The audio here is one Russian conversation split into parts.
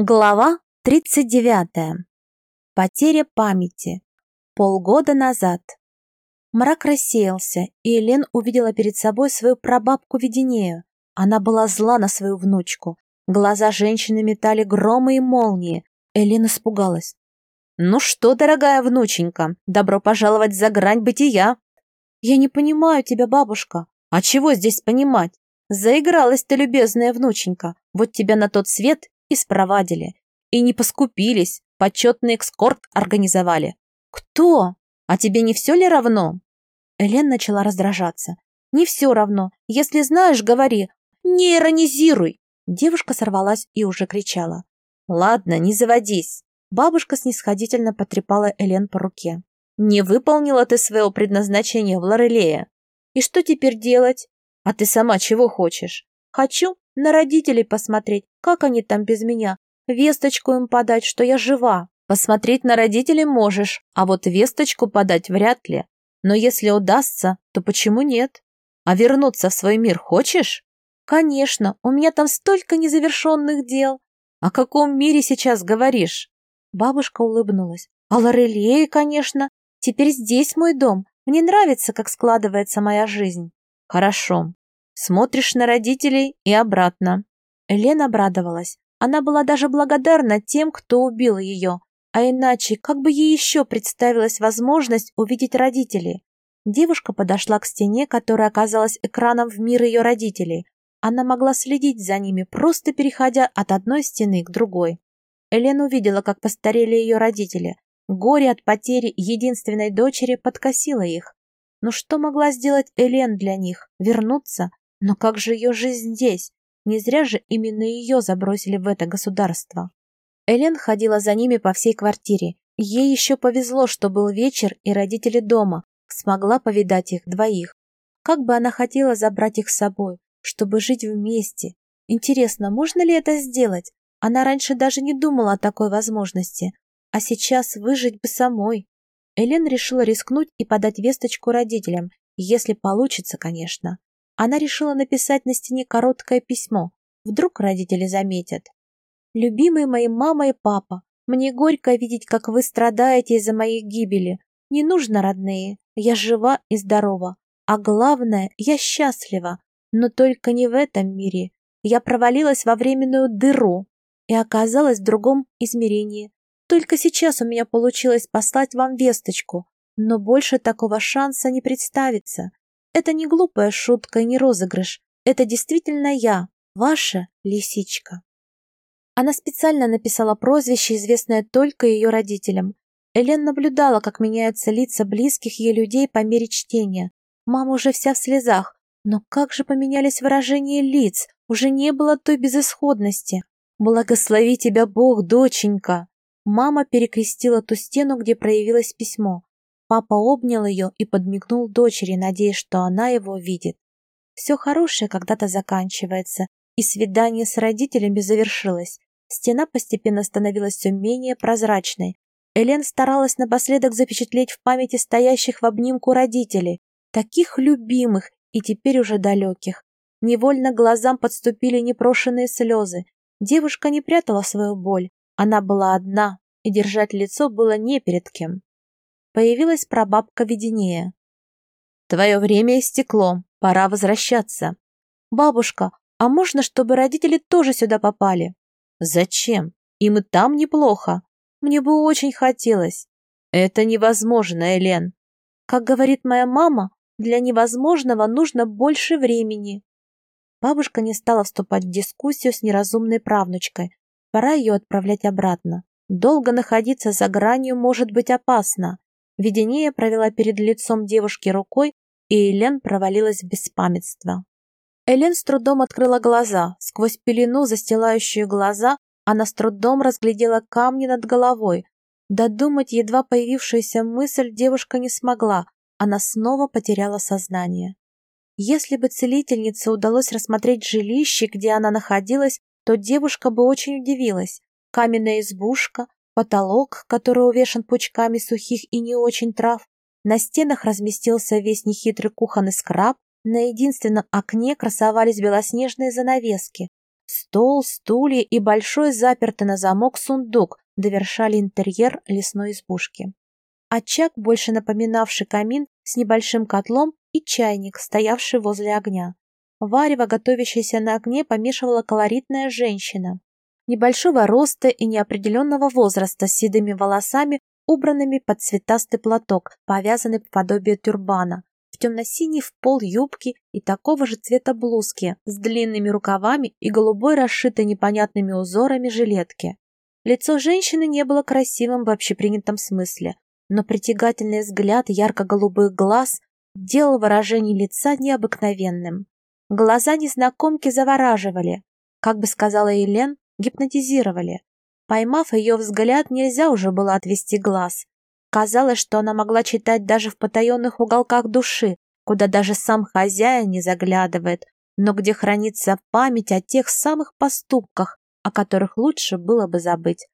Глава 39. Потеря памяти. Полгода назад. Мрак рассеялся, и Элен увидела перед собой свою прабабку Веденею. Она была зла на свою внучку. Глаза женщины метали громы и молнии. Элен испугалась. «Ну что, дорогая внученька, добро пожаловать за грань бытия!» «Я не понимаю тебя, бабушка». «А чего здесь понимать? Заигралась ты, любезная внученька. Вот тебя на тот свет и спровадили. И не поскупились, почетный экскорт организовали. Кто? А тебе не все ли равно? Элен начала раздражаться. Не все равно. Если знаешь, говори. Не иронизируй. Девушка сорвалась и уже кричала. Ладно, не заводись. Бабушка снисходительно потрепала Элен по руке. Не выполнила ты своего предназначения в Лорелее. И что теперь делать? А ты сама чего хочешь? Хочу на родителей посмотреть, как они там без меня. Весточку им подать, что я жива. Посмотреть на родителей можешь, а вот весточку подать вряд ли. Но если удастся, то почему нет? А вернуться в свой мир хочешь? Конечно, у меня там столько незавершенных дел. О каком мире сейчас говоришь? Бабушка улыбнулась. О Лорелее, конечно. Теперь здесь мой дом. Мне нравится, как складывается моя жизнь. Хорошо. Смотришь на родителей и обратно. Лена обрадовалась. Она была даже благодарна тем, кто убил ее. А иначе, как бы ей еще представилась возможность увидеть родителей? Девушка подошла к стене, которая оказалась экраном в мир ее родителей. Она могла следить за ними, просто переходя от одной стены к другой. Элена увидела, как постарели ее родители. Горе от потери единственной дочери подкосило их. Но что могла сделать Элен для них? Вернуться? Но как же ее жизнь здесь? Не зря же именно ее забросили в это государство. Элен ходила за ними по всей квартире. Ей еще повезло, что был вечер и родители дома, смогла повидать их двоих. Как бы она хотела забрать их с собой, чтобы жить вместе. Интересно, можно ли это сделать? Она раньше даже не думала о такой возможности. А сейчас выжить бы самой. Элен решила рискнуть и подать весточку родителям, если получится, конечно. Она решила написать на стене короткое письмо. Вдруг родители заметят. «Любимые мои мама и папа, мне горько видеть, как вы страдаете из-за моей гибели. Не нужно, родные, я жива и здорова. А главное, я счастлива. Но только не в этом мире. Я провалилась во временную дыру и оказалась в другом измерении. Только сейчас у меня получилось послать вам весточку, но больше такого шанса не представится. Это не глупая шутка и не розыгрыш. Это действительно я, ваша лисичка. Она специально написала прозвище, известное только ее родителям. Элен наблюдала, как меняются лица близких ей людей по мере чтения. Мама уже вся в слезах. Но как же поменялись выражения лиц? Уже не было той безысходности. «Благослови тебя Бог, доченька!» Мама перекрестила ту стену, где проявилось письмо. Папа обнял ее и подмигнул дочери, надеясь, что она его видит. Все хорошее когда-то заканчивается, и свидание с родителями завершилось. Стена постепенно становилась все менее прозрачной. Элен старалась напоследок запечатлеть в памяти стоящих в обнимку родителей, таких любимых и теперь уже далеких. Невольно глазам подступили непрошенные слезы. Девушка не прятала свою боль, она была одна, и держать лицо было не перед кем появилась прабабка Веденея. «Твое время истекло, пора возвращаться». «Бабушка, а можно, чтобы родители тоже сюда попали?» «Зачем? Им и там неплохо. Мне бы очень хотелось». «Это невозможно, Элен». «Как говорит моя мама, для невозможного нужно больше времени». Бабушка не стала вступать в дискуссию с неразумной правнучкой. Пора ее отправлять обратно. Долго находиться за гранью может быть опасно. Веденея провела перед лицом девушки рукой, и Элен провалилась в беспамятство. Элен с трудом открыла глаза. Сквозь пелену, застилающую глаза, она с трудом разглядела камни над головой. Додумать едва появившуюся мысль девушка не смогла. Она снова потеряла сознание. Если бы целительнице удалось рассмотреть жилище, где она находилась, то девушка бы очень удивилась. Каменная избушка, потолок, который увешан пучками сухих и не очень трав. На стенах разместился весь нехитрый кухонный скраб, на единственном окне красовались белоснежные занавески. Стол, стулья и большой запертый на замок сундук довершали интерьер лесной избушки. Очаг, больше напоминавший камин, с небольшим котлом и чайник, стоявший возле огня. Варево, готовящееся на огне, помешивала колоритная женщина. Небольшого роста и неопределенного возраста с седыми волосами, убранными под цветастый платок, повязанный по подобию тюрбана, в темно-синий в пол юбки и такого же цвета блузки с длинными рукавами и голубой расшитой непонятными узорами жилетки. Лицо женщины не было красивым в общепринятом смысле, но притягательный взгляд ярко-голубых глаз делал выражение лица необыкновенным. Глаза незнакомки завораживали, как бы сказала Елен, гипнотизировали. Поймав ее взгляд, нельзя уже было отвести глаз. Казалось, что она могла читать даже в потаенных уголках души, куда даже сам хозяин не заглядывает, но где хранится память о тех самых поступках, о которых лучше было бы забыть.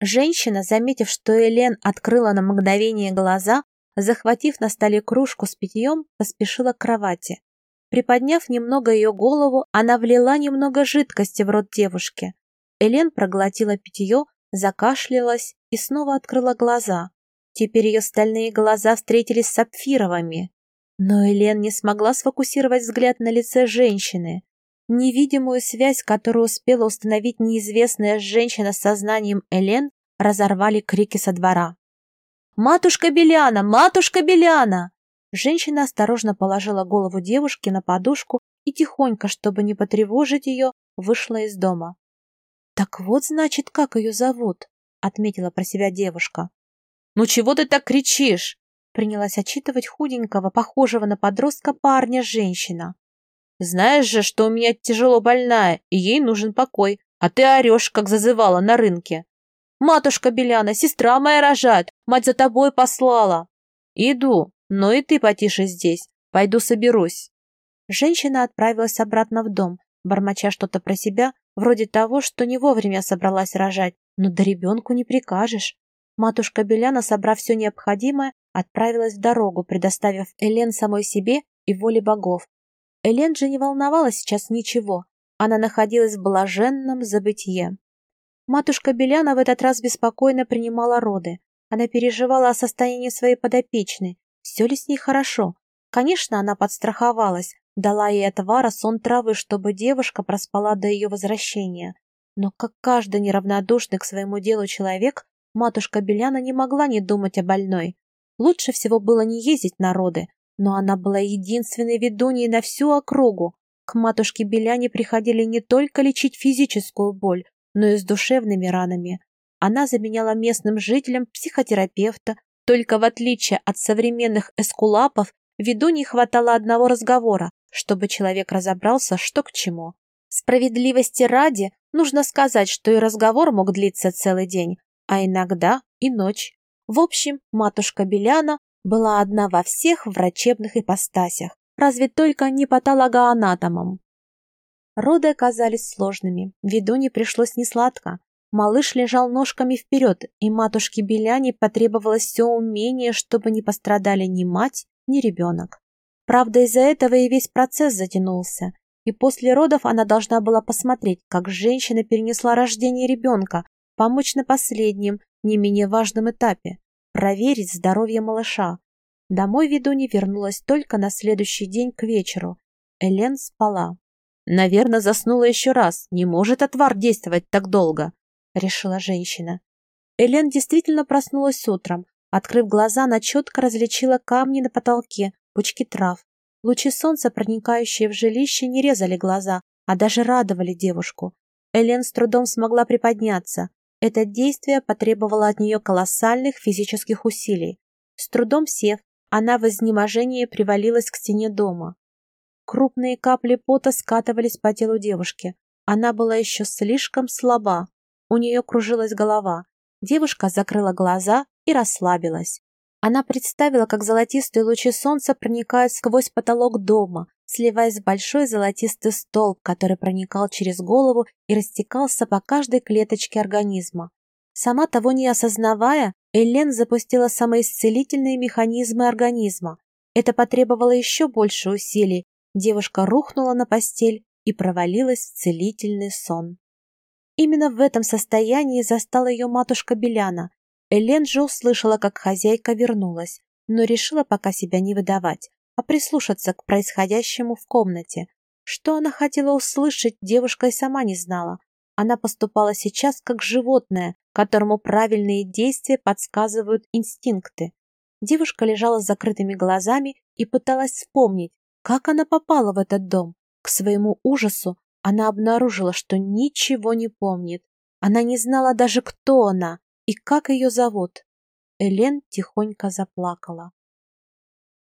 Женщина, заметив, что Элен открыла на мгновение глаза, захватив на столе кружку с питьем, поспешила к кровати. Приподняв немного ее голову, она влила немного жидкости в рот девушки. Элен проглотила питье, закашлялась и снова открыла глаза. Теперь ее стальные глаза встретились с сапфировыми. Но Элен не смогла сфокусировать взгляд на лице женщины. Невидимую связь, которую успела установить неизвестная женщина с сознанием Элен, разорвали крики со двора. «Матушка Беляна! Матушка Беляна!» Женщина осторожно положила голову девушки на подушку и тихонько, чтобы не потревожить ее, вышла из дома. «Так вот, значит, как ее зовут», — отметила про себя девушка. «Ну чего ты так кричишь?» — принялась отчитывать худенького, похожего на подростка парня женщина. Знаешь же, что у меня тяжело больная, и ей нужен покой, а ты орешь, как зазывала на рынке. Матушка Беляна, сестра моя рожает, мать за тобой послала. Иду, но и ты потише здесь, пойду соберусь. Женщина отправилась обратно в дом, бормоча что-то про себя, вроде того, что не вовремя собралась рожать, но да ребенку не прикажешь. Матушка Беляна, собрав все необходимое, отправилась в дорогу, предоставив Элен самой себе и воле богов, Элен же не волновала сейчас ничего. Она находилась в блаженном забытье. Матушка Беляна в этот раз беспокойно принимала роды. Она переживала о состоянии своей подопечной. Все ли с ней хорошо? Конечно, она подстраховалась, дала ей отвара сон травы, чтобы девушка проспала до ее возвращения. Но как каждый неравнодушный к своему делу человек, матушка Беляна не могла не думать о больной. Лучше всего было не ездить на роды, но она была единственной ведуньей на всю округу. К матушке Беляне приходили не только лечить физическую боль, но и с душевными ранами. Она заменяла местным жителям психотерапевта, только в отличие от современных эскулапов, ведуньи хватало одного разговора, чтобы человек разобрался, что к чему. Справедливости ради, нужно сказать, что и разговор мог длиться целый день, а иногда и ночь. В общем, матушка Беляна была одна во всех врачебных ипостасях, разве только не патологоанатомом. Роды оказались сложными, ведуне пришлось несладко. Малыш лежал ножками вперед, и матушке Беляне потребовалось все умение, чтобы не пострадали ни мать, ни ребенок. Правда, из-за этого и весь процесс затянулся, и после родов она должна была посмотреть, как женщина перенесла рождение ребенка, помочь на последнем, не менее важном этапе проверить здоровье малыша. Домой ведунья вернулась только на следующий день к вечеру. Элен спала. «Наверное, заснула еще раз. Не может отвар действовать так долго», — решила женщина. Элен действительно проснулась утром. Открыв глаза, она четко различила камни на потолке, пучки трав. Лучи солнца, проникающие в жилище, не резали глаза, а даже радовали девушку. Элен с трудом смогла приподняться. Это действие потребовало от нее колоссальных физических усилий. С трудом сев, она в изнеможении привалилась к стене дома. Крупные капли пота скатывались по телу девушки. Она была еще слишком слаба. У нее кружилась голова. Девушка закрыла глаза и расслабилась. Она представила, как золотистые лучи солнца проникают сквозь потолок дома, сливаясь в большой золотистый столб, который проникал через голову и растекался по каждой клеточке организма. Сама того не осознавая, Эллен запустила самоисцелительные механизмы организма. Это потребовало еще больше усилий. Девушка рухнула на постель и провалилась в целительный сон. Именно в этом состоянии застала ее матушка Беляна. Элен же услышала, как хозяйка вернулась, но решила пока себя не выдавать, а прислушаться к происходящему в комнате. Что она хотела услышать, девушка и сама не знала. Она поступала сейчас как животное, которому правильные действия подсказывают инстинкты. Девушка лежала с закрытыми глазами и пыталась вспомнить, как она попала в этот дом. К своему ужасу она обнаружила, что ничего не помнит. Она не знала даже, кто она и как ее зовут. Элен тихонько заплакала.